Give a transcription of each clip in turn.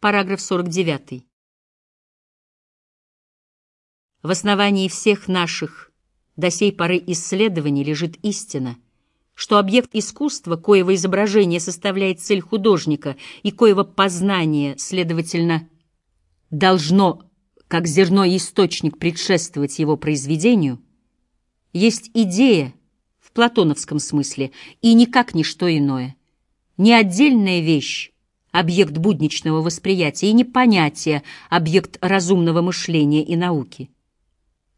Параграф 49. В основании всех наших до сей поры исследований лежит истина, что объект искусства, коего изображение составляет цель художника и коего познание, следовательно, должно, как зерно и источник, предшествовать его произведению, есть идея в платоновском смысле и никак не что иное, не отдельная вещь, объект будничного восприятия, и не понятие, объект разумного мышления и науки.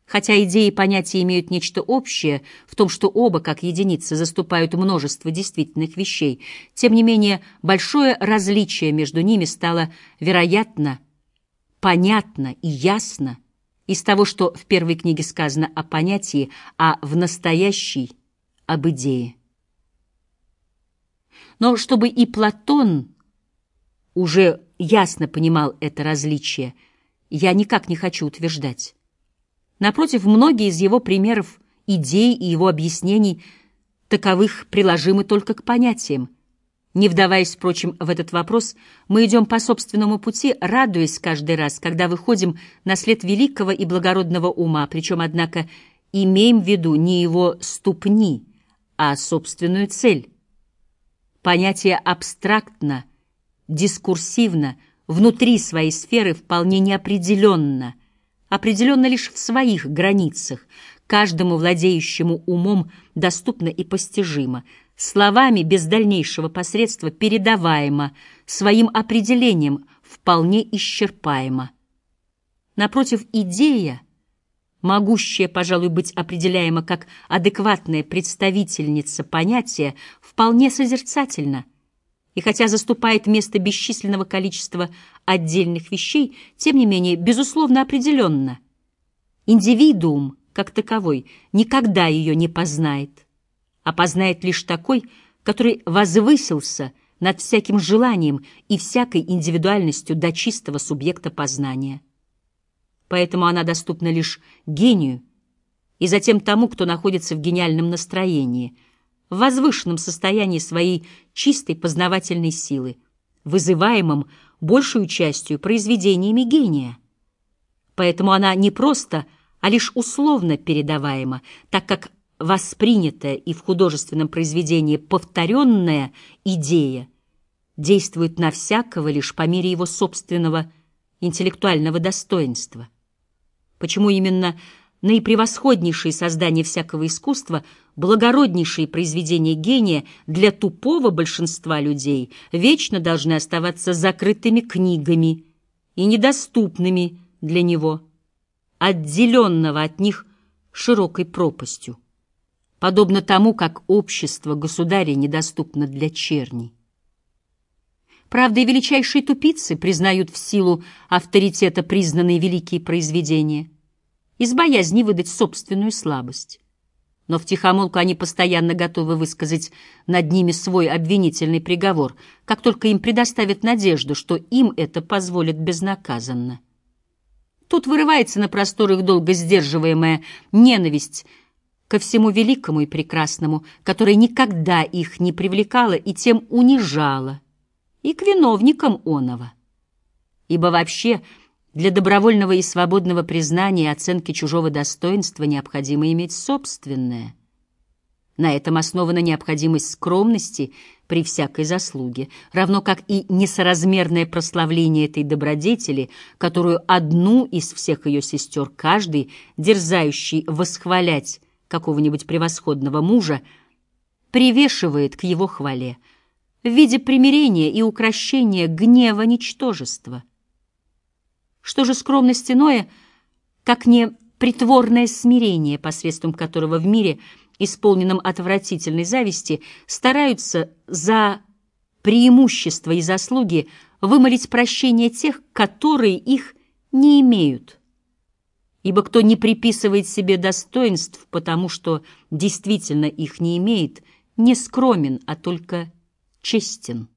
Хотя идеи и понятия имеют нечто общее в том, что оба, как единицы, заступают множество действительных вещей, тем не менее большое различие между ними стало, вероятно, понятно и ясно из того, что в первой книге сказано о понятии, а в настоящей — об идее. Но чтобы и Платон уже ясно понимал это различие, я никак не хочу утверждать. Напротив, многие из его примеров, идей и его объяснений таковых приложимы только к понятиям. Не вдаваясь, впрочем, в этот вопрос, мы идем по собственному пути, радуясь каждый раз, когда выходим на след великого и благородного ума, причем, однако, имеем в виду не его ступни, а собственную цель. Понятие абстрактно, дискурсивно, внутри своей сферы вполне неопределенно, определенно лишь в своих границах, каждому владеющему умом доступно и постижимо, словами без дальнейшего посредства передаваемо, своим определением вполне исчерпаемо. Напротив, идея, могущая, пожалуй, быть определяема как адекватная представительница понятия, вполне созерцательна, и хотя заступает место бесчисленного количества отдельных вещей, тем не менее, безусловно, определенно. Индивидуум, как таковой, никогда ее не познает, а познает лишь такой, который возвысился над всяким желанием и всякой индивидуальностью до чистого субъекта познания. Поэтому она доступна лишь гению и затем тому, кто находится в гениальном настроении — в возвышенном состоянии своей чистой познавательной силы, вызываемом большую частью произведениями гения. Поэтому она не просто, а лишь условно передаваема, так как воспринятая и в художественном произведении повторенная идея действует на всякого лишь по мере его собственного интеллектуального достоинства. Почему именно наипревосходнейшие создания всякого искусства, благороднейшие произведения гения для тупого большинства людей вечно должны оставаться закрытыми книгами и недоступными для него, отделенного от них широкой пропастью, подобно тому, как общество государя недоступно для черни. Правда, и величайшие тупицы признают в силу авторитета признанные великие произведения – из боязни выдать собственную слабость. Но втихомолку они постоянно готовы высказать над ними свой обвинительный приговор, как только им предоставят надежду, что им это позволит безнаказанно. Тут вырывается на простор их долго сдерживаемая ненависть ко всему великому и прекрасному, которая никогда их не привлекала и тем унижала, и к виновникам оного. Ибо вообще для добровольного и свободного признания и оценки чужого достоинства необходимо иметь собственное. На этом основана необходимость скромности при всякой заслуге, равно как и несоразмерное прославление этой добродетели, которую одну из всех ее сестер каждый, дерзающий восхвалять какого-нибудь превосходного мужа, привешивает к его хвале в виде примирения и укрощения гнева ничтожества. Что же скромность иное, как не притворное смирение, посредством которого в мире, исполненном отвратительной зависти, стараются за преимущества и заслуги вымолить прощение тех, которые их не имеют. Ибо кто не приписывает себе достоинств, потому что действительно их не имеет, не скромен, а только честен.